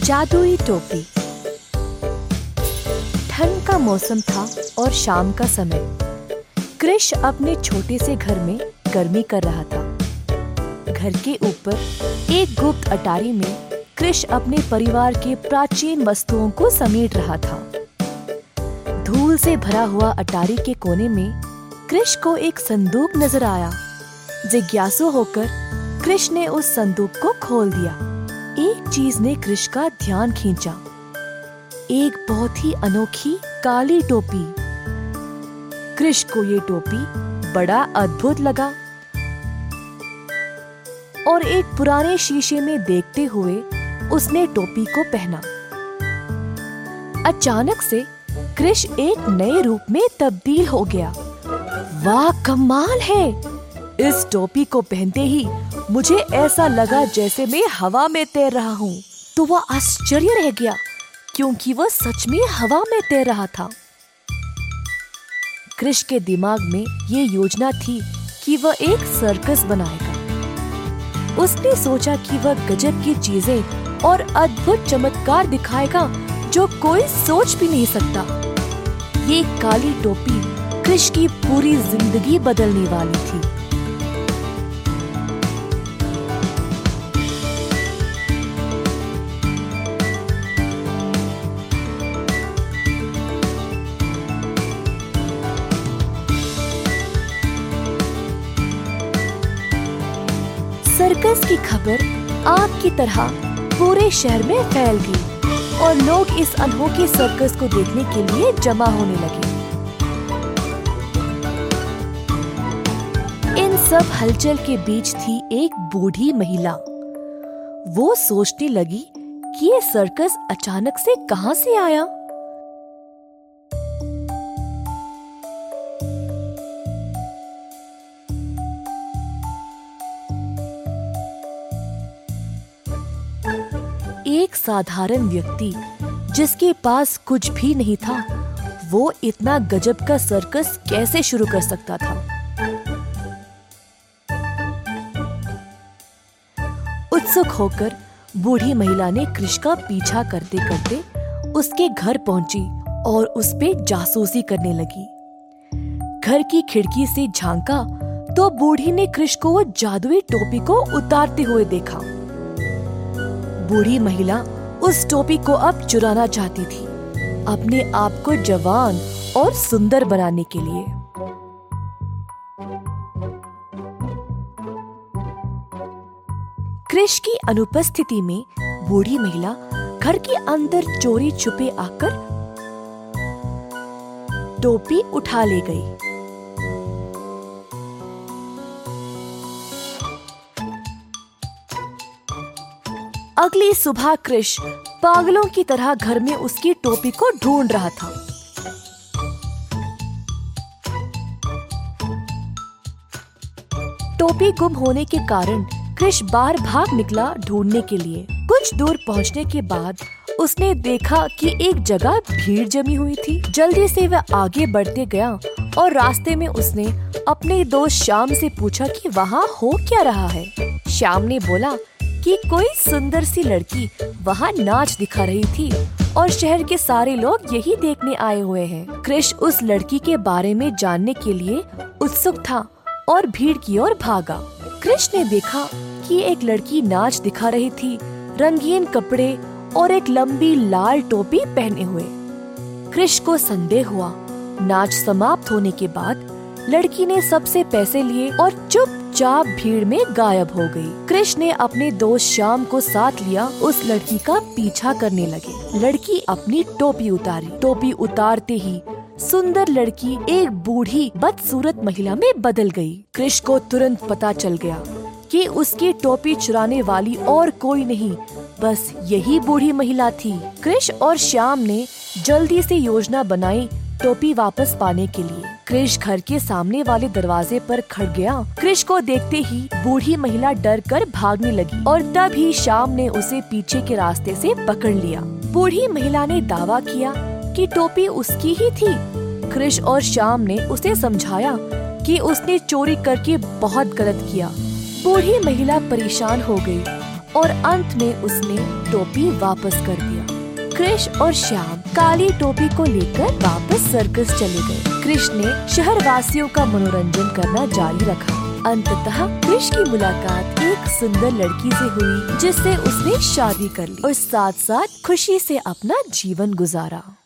जादुई टोपी। ठंड का मौसम था और शाम का समय। क्रिश अपने छोटे से घर में गर्मी कर रहा था। घर के ऊपर एक गुप्त अटारी में क्रिश अपने परिवार के प्राचीन वस्तुओं को समेट रहा था। धूल से भरा हुआ अटारी के कोने में क्रिश को एक संदूक नज़र आया। जिज्ञासु होकर क्रिश ने उस संदूक को खोल दिया। एक चीज़ ने क्रिश का ध्यान खींचा। एक बहुत ही अनोखी काली टोपी। क्रिश को ये टोपी बड़ा अद्भुत लगा। और एक पुराने शीशे में देखते हुए उसने टोपी को पहना। अचानक से क्रिश एक नए रूप में तब्दील हो गया। वाह, कमाल है! इस टोपी को पहनते ही मुझे ऐसा लगा जैसे मैं हवा में तैर रहा हूँ। तो वह आश्चर्य रह गया, क्योंकि वह सच में हवा में तैर रहा था। क्रिश के दिमाग में ये योजना थी कि वह एक सर्कस बनाएगा। उसने सोचा कि वह गजब की चीज़ें और अद्भुत चमत्कार दिखाएगा, जो कोई सोच भी नहीं सकता। ये काली टोपी क्रिश की पूरी ज़िंदगी बदलने वाली थी। सर्कस की खबर आग की तरह पूरे शहर में फैल गई और लोग इस अनोखे सर्कस को देखने के लिए जमा होने लगे। इन सब हलचल के बीच थी एक बूढ़ी महिला। वो सोचने लगी कि ये सर्कस अचानक से कहाँ से आया? एक साधारण व्यक्ति, जिसके पास कुछ भी नहीं था, वो इतना गजब का सर्कस कैसे शुरू कर सकता था? उत्सुक होकर बूढ़ी महिला ने कृष का पीछा करते करते उसके घर पहुँची और उस पे जासूसी करने लगी। घर की खिड़की से झांका तो बूढ़ी ने कृष को वो जादुई टोपी को उतारते हुए देखा। बूढ़ी महिला उस टोपी को अब चुराना चाहती थी, अपने आप को जवान और सुंदर बनाने के लिए। कृष की अनुपस्थिति में बूढ़ी महिला घर के अंदर चोरी छुपे आकर टोपी उठा ले गई। अगली सुबह कृष पागलों की तरह घर में उसकी टोपी को ढूंढ रहा था। टोपी गुम होने के कारण कृष बाहर भाग निकला ढूँढने के लिए। कुछ दूर पहुँचने के बाद उसने देखा कि एक जगह भीड़ जमी हुई थी। जल्दी से वह आगे बढ़ते गया और रास्ते में उसने अपने दोस्त श्याम से पूछा कि वहाँ हो क्या रहा है? श्याम ने बोला कि कोई सुंदर सी लड़की वहाँ नाच दिखा रही थी और शहर के सारे लोग यही देखने आए हुए हैं। क्रिश उस लड़की के बारे में जानने के लिए उत्सुक था और भीड़ की ओर भागा। क्रिश ने देखा कि एक लड़की नाच दिखा रही थी, रंगीन कपड़े और एक लंबी लाल टोपी पहने हुए। क्रिश को संदेह हुआ। नाच समाप्त होने के बाद लड़की ने सबसे पैसे लिए और चुपचाप भीड़ में गायब हो गई। कृष्ण ने अपने दोस्त श्याम को साथ लिया उस लड़की का पीछा करने लगे लड़की अपनी टोपी उतारी टोपी उतारते ही सुंदर लड़की एक बूढ़ी बदसूरत महिला में बदल गई। कृष्ण को तुरंत पता चल गया कि उसकी टोपी चुराने वाली और कोई नहीं, बस यही बूढ़ी महिला थी कृष्ण और श्याम ने जल्दी से योजना बनाई टोपी वापस पाने के लिए। क्रिश घर के सामने वाले दरवाजे पर खड़ गया। क्रिश को देखते ही बूढ़ी महिला डर कर भागने लगी और तभी शाम ने उसे पीछे के रास्ते से पकड़ लिया। बूढ़ी महिला ने दावा किया कि टोपी उसकी ही थी। क्रिश और शाम ने उसे समझाया कि उसने चोरी करके बहुत गलत किया। बूढ़ी महिला परेशान हो गई और अंत में उसने टोपी वापस कर दिया। कृष और श्याम काली टोपी को लेकर वापस सर्कस चले गए। कृष ने शहर वासियों का मनोरंजन करना जारी रखा। अंततः कृष की मुलाकात एक सुंदर लड़की से हुई, जिससे उसने शादी कर ली और साथ साथ खुशी से अपना जीवन गुजारा।